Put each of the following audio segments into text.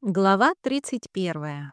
Глава 31.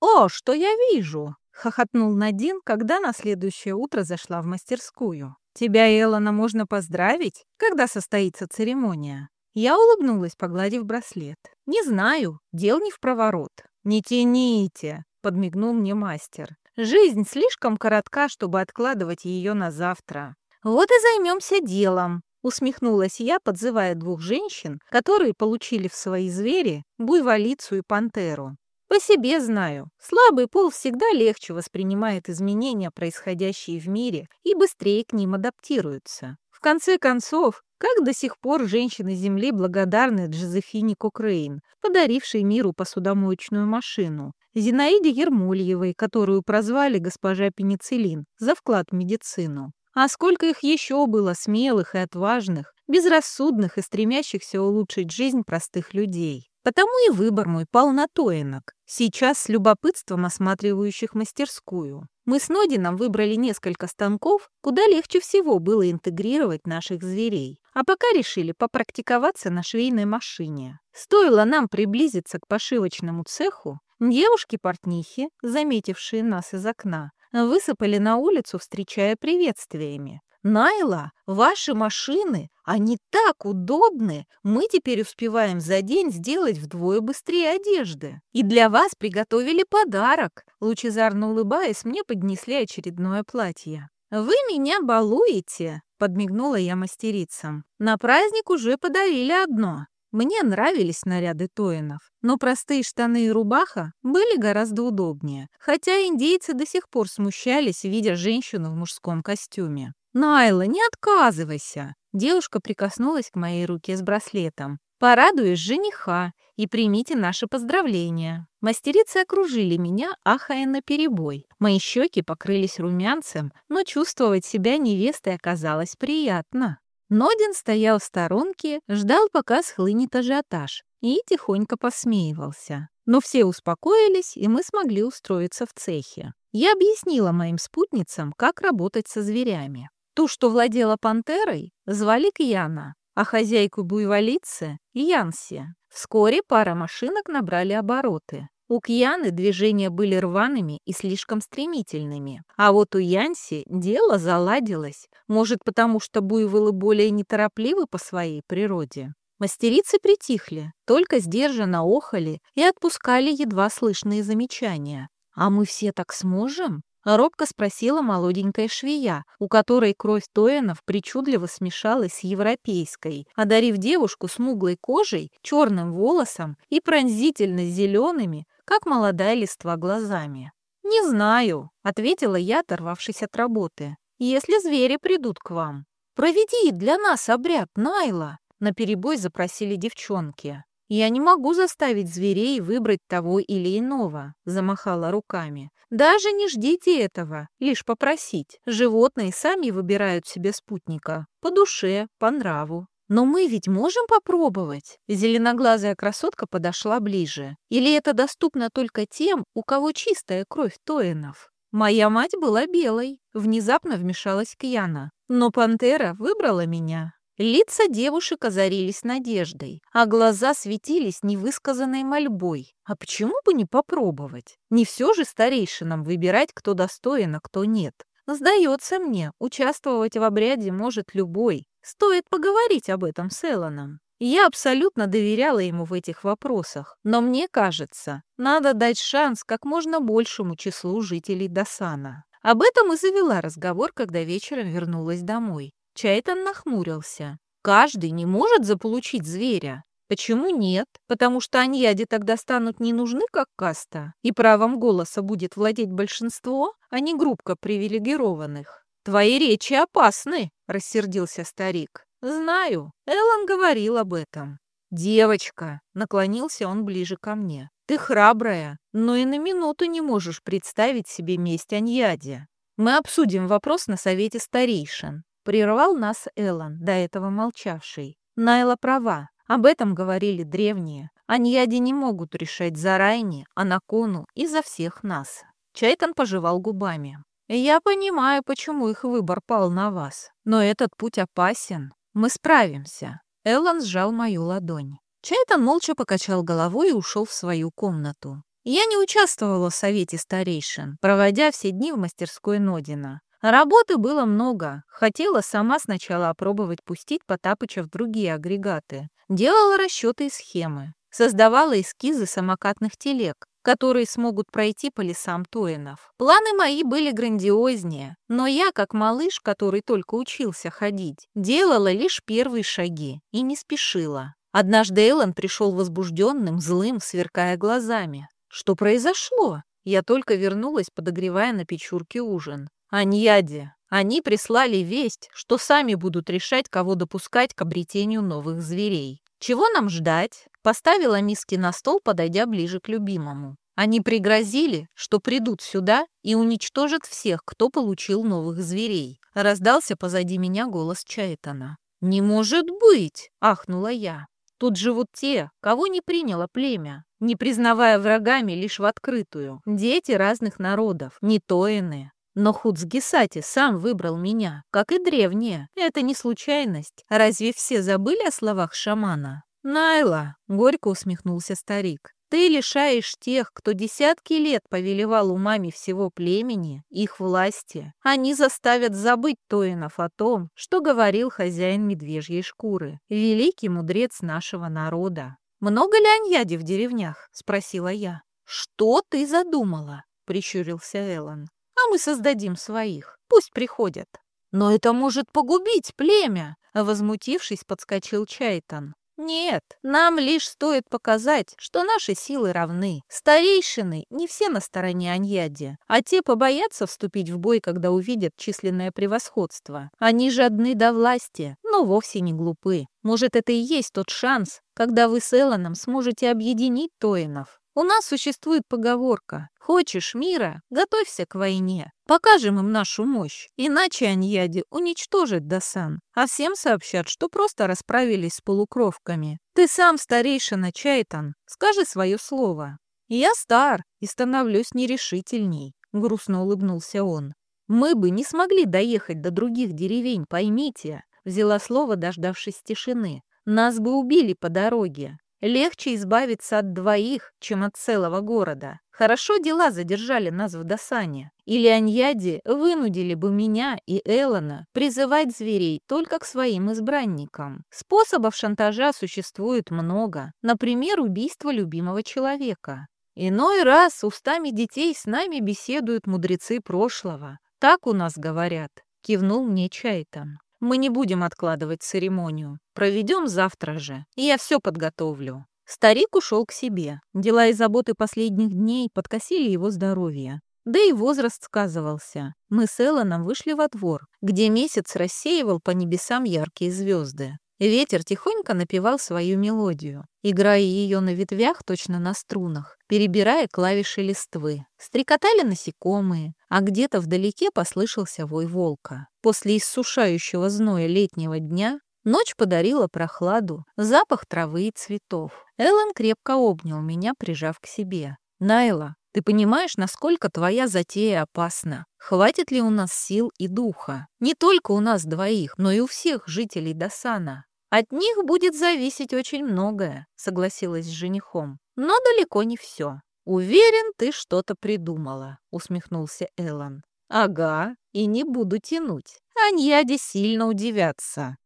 «О, что я вижу!» — хохотнул Надин, когда на следующее утро зашла в мастерскую. «Тебя, Эллона, можно поздравить, когда состоится церемония?» Я улыбнулась, погладив браслет. «Не знаю, дел не в проворот». «Не тяните!» — подмигнул мне мастер. «Жизнь слишком коротка, чтобы откладывать ее на завтра. Вот и займемся делом. Усмехнулась я, подзывая двух женщин, которые получили в свои звери буйволицу и пантеру. По себе знаю, слабый пол всегда легче воспринимает изменения, происходящие в мире, и быстрее к ним адаптируется. В конце концов, как до сих пор женщины Земли благодарны Джозефине Кокрейн, подарившей миру посудомоечную машину, Зинаиде Ермольевой, которую прозвали госпожа Пенициллин, за вклад в медицину. А сколько их еще было смелых и отважных, безрассудных и стремящихся улучшить жизнь простых людей. Потому и выбор мой пал на Тоинок, сейчас с любопытством осматривающих мастерскую. Мы с Нодином выбрали несколько станков, куда легче всего было интегрировать наших зверей. А пока решили попрактиковаться на швейной машине. Стоило нам приблизиться к пошивочному цеху, девушки-портнихи, заметившие нас из окна, высыпали на улицу, встречая приветствиями. «Найла, ваши машины, они так удобны! Мы теперь успеваем за день сделать вдвое быстрее одежды. И для вас приготовили подарок!» Лучезарно улыбаясь, мне поднесли очередное платье. «Вы меня балуете!» — подмигнула я мастерицам. «На праздник уже подарили одно. Мне нравились наряды Тоинов, но простые штаны и рубаха были гораздо удобнее, хотя индейцы до сих пор смущались, видя женщину в мужском костюме. «Найла, не отказывайся!» Девушка прикоснулась к моей руке с браслетом. «Порадуешь жениха и примите наши поздравления». Мастерицы окружили меня, ахая на перебой. Мои щеки покрылись румянцем, но чувствовать себя невестой оказалось приятно. Нодин стоял в сторонке, ждал, пока схлынет ажиотаж, и тихонько посмеивался. Но все успокоились, и мы смогли устроиться в цехе. Я объяснила моим спутницам, как работать со зверями. Ту, что владела пантерой, звали Кьяна, а хозяйку буйволицы — Янси. Вскоре пара машинок набрали обороты. У Кьяны движения были рваными и слишком стремительными. А вот у Янси дело заладилось. Может, потому что буйволы более неторопливы по своей природе. Мастерицы притихли, только сдержанно охали и отпускали едва слышные замечания. «А мы все так сможем?» — робко спросила молоденькая швея, у которой кровь Тоянов причудливо смешалась с европейской, одарив девушку смуглой кожей, черным волосом и пронзительно зелеными, как молодая листва глазами. «Не знаю», — ответила я, оторвавшись от работы. «Если звери придут к вам». «Проведи для нас обряд, Найла», — наперебой запросили девчонки. «Я не могу заставить зверей выбрать того или иного», — замахала руками. «Даже не ждите этого, лишь попросить. Животные сами выбирают себе спутника. По душе, по нраву. «Но мы ведь можем попробовать?» Зеленоглазая красотка подошла ближе. «Или это доступно только тем, у кого чистая кровь Тоинов?» «Моя мать была белой», — внезапно вмешалась Кьяна. «Но пантера выбрала меня». Лица девушек озарились надеждой, а глаза светились невысказанной мольбой. А почему бы не попробовать? Не все же старейшинам выбирать, кто достоин, а кто нет. Сдается мне, участвовать в обряде может любой, Стоит поговорить об этом с Элланом. Я абсолютно доверяла ему в этих вопросах, но мне кажется, надо дать шанс как можно большему числу жителей Досана. Об этом и завела разговор, когда вечером вернулась домой. Чайтан нахмурился. Каждый не может заполучить зверя. Почему нет? Потому что аньяди тогда станут не нужны как каста, и правом голоса будет владеть большинство, а не группка привилегированных. «Твои речи опасны», — рассердился старик. «Знаю, Эллен говорил об этом». «Девочка», — наклонился он ближе ко мне, — «ты храбрая, но и на минуту не можешь представить себе месть Аньяде. Мы обсудим вопрос на совете старейшин». Прервал нас Эллен, до этого молчавший. Найла права, об этом говорили древние. Аньяди не могут решать за Райни, Анакону и за всех нас. Чайтан пожевал губами. Я понимаю, почему их выбор пал на вас. Но этот путь опасен. Мы справимся. Эллен сжал мою ладонь. Чайтан молча покачал головой и ушел в свою комнату. Я не участвовала в совете старейшин, проводя все дни в мастерской Нодина. Работы было много. Хотела сама сначала опробовать пустить Потапыча в другие агрегаты. Делала расчеты и схемы. Создавала эскизы самокатных телег, которые смогут пройти по лесам Тоинов. Планы мои были грандиознее, но я, как малыш, который только учился ходить, делала лишь первые шаги и не спешила. Однажды Эллен пришел возбужденным, злым, сверкая глазами. Что произошло? Я только вернулась, подогревая на печурке ужин. Аньяде. Они прислали весть, что сами будут решать, кого допускать к обретению новых зверей. Чего нам ждать? Поставила миски на стол, подойдя ближе к любимому. Они пригрозили, что придут сюда и уничтожат всех, кто получил новых зверей. Раздался позади меня голос Чайтана. «Не может быть!» — ахнула я. «Тут живут те, кого не приняло племя, не признавая врагами лишь в открытую. Дети разных народов, не тоины. Но Хуцгисати сам выбрал меня, как и древние. Это не случайность. Разве все забыли о словах шамана? «Найла», — горько усмехнулся старик, «ты лишаешь тех, кто десятки лет повелевал умами всего племени, их власти. Они заставят забыть Тоинов о том, что говорил хозяин медвежьей шкуры, великий мудрец нашего народа. «Много ли аньяди в деревнях?» — спросила я. «Что ты задумала?» — прищурился Эллен. «А мы создадим своих. Пусть приходят». «Но это может погубить племя!» — возмутившись, подскочил Чайтан. Нет, нам лишь стоит показать, что наши силы равны. Старейшины не все на стороне Аньяди, а те побоятся вступить в бой, когда увидят численное превосходство. Они жадны до власти, но вовсе не глупы. Может, это и есть тот шанс, когда вы с Элланом сможете объединить Тоинов. У нас существует поговорка «Хочешь мира? Готовься к войне». Покажем им нашу мощь, иначе Аньяди уничтожит Дасан, а всем сообщат, что просто расправились с полукровками. Ты сам старейшина Чайтан, скажи свое слово. Я стар и становлюсь нерешительней, грустно улыбнулся он. Мы бы не смогли доехать до других деревень, поймите, взяла слово, дождавшись тишины. Нас бы убили по дороге. Легче избавиться от двоих, чем от целого города. Хорошо дела задержали нас в Досане. Или Аньяди вынудили бы меня и Эллона призывать зверей только к своим избранникам. Способов шантажа существует много. Например, убийство любимого человека. Иной раз устами детей с нами беседуют мудрецы прошлого. Так у нас говорят, кивнул мне Чайтан. Мы не будем откладывать церемонию. Проведем завтра же, я все подготовлю». Старик ушел к себе. Дела и заботы последних дней подкосили его здоровье. Да и возраст сказывался. Мы с Элланом вышли во двор, где месяц рассеивал по небесам яркие звезды. Ветер тихонько напевал свою мелодию, играя ее на ветвях, точно на струнах, перебирая клавиши листвы. Стрекотали насекомые, а где-то вдалеке послышался вой волка. После иссушающего зноя летнего дня ночь подарила прохладу, запах травы и цветов. Эллен крепко обнял меня, прижав к себе. «Найла, ты понимаешь, насколько твоя затея опасна? Хватит ли у нас сил и духа? Не только у нас двоих, но и у всех жителей Досана. «От них будет зависеть очень многое», — согласилась с женихом. «Но далеко не все. Уверен, ты что-то придумала», — усмехнулся Эллен. «Ага, и не буду тянуть. Аньяде сильно удивятся.